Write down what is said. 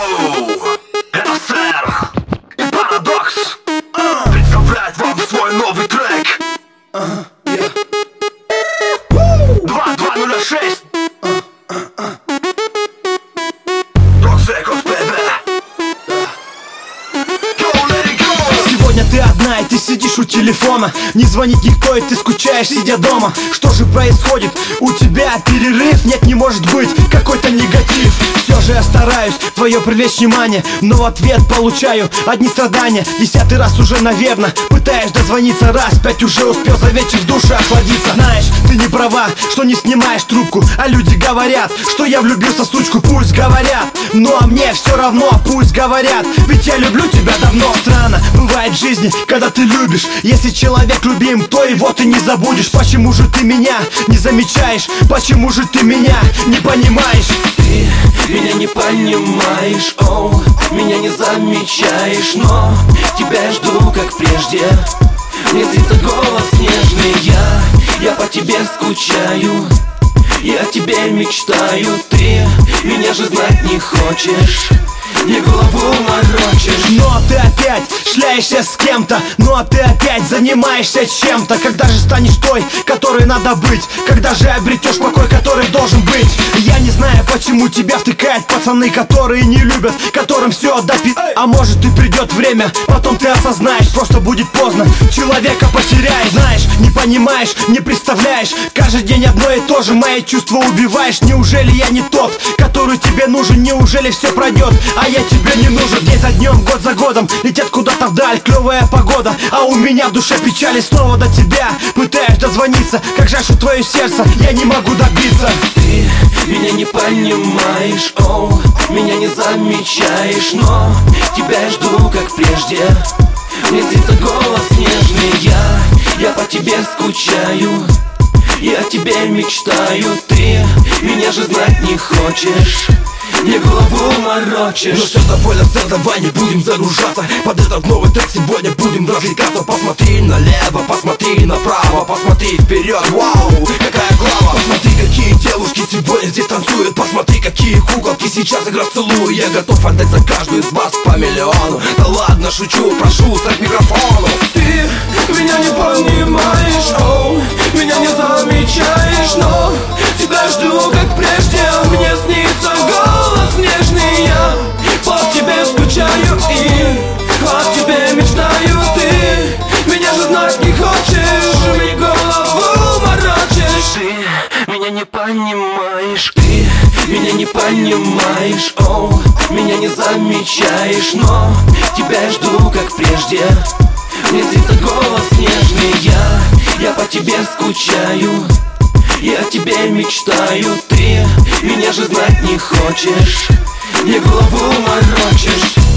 Whoa! И ты сидишь у телефона. Не звонит никто и ты скучаешь, сидя дома. Что же происходит? У тебя перерыв? Нет, не может быть, какой-то негатив. Все же я стараюсь. Твое привлечь внимание. Но в ответ получаю одни страдания. Десятый раз уже, наверное, пытаюсь дозвониться. Раз Пять уже успел за вечер в душе охладиться. Знаешь, ты не права, что не снимаешь трубку. А люди говорят, что я влюбился сучку. Пусть говорят, ну а мне все равно Пусть говорят, ведь я люблю тебя давно. Странно бывает в жизни, когда ты любишь. Если человек любим, то его ты не забудешь. Почему же ты меня не замечаешь? Почему же ты меня не понимаешь? Ты меня не понимаешь, оу Меня не замечаешь, но Тебя жду, как прежде. Мне снится голос нежный Я, я по тебе скучаю Я о тебе мечтаю. Ты меня же знать не хочешь Мне голову морочишь. Но ты опять шляешься с кем-то а ты опять занимаешься чем-то. Когда же станешь той, которой надо быть? Когда же обретешь покой, который должен быть? Я не знаю, почему тебя втыкают пацаны Которые не любят, которым все допи... А может и придет время, потом ты осознаешь Просто будет поздно, человека потеряешь Знаешь, не понимаешь, не представляешь. Каждый день одно и то же, мои чувства убиваешь. Неужели я не тот, который тебе нужен? Неужели все пройдет, а я тебе не нужен День за днем, год за годом, летят куда-то вдаль Клевая погода, а у меня в душе печали Снова до тебя пытаюсь дозвониться. Как что твое сердце я не могу добиться. Ты меня не понимаешь, оу Меня не замечаешь, но Тебя я жду, как прежде. Мне снится голос нежный Я, я по тебе скучаю Я о тебе мечтаю. Ты меня же знать не хочешь Мне голову морочишь. Ну все, довольно, все, давай не будем загружаться. Под этот новый трек сегодня будем развлекаться. Посмотри налево, посмотри направо Посмотри вперед, вау, какая глава. Посмотри, какие девушки сегодня здесь танцуют. Посмотри, какие куколки сейчас играют. Целую Я готов отдать за каждую из вас по миллиону. Да ладно, шучу, прошу, стать микрофону Ты меня не понимаешь, не хочешь Мне голову морочишь. Ты меня не понимаешь Ты меня не понимаешь, оу Меня не замечаешь, но Тебя жду, как прежде. Мне снится голос нежный Я, я по тебе скучаю Я о тебе мечтаю. Ты меня же знать не хочешь Мне голову морочишь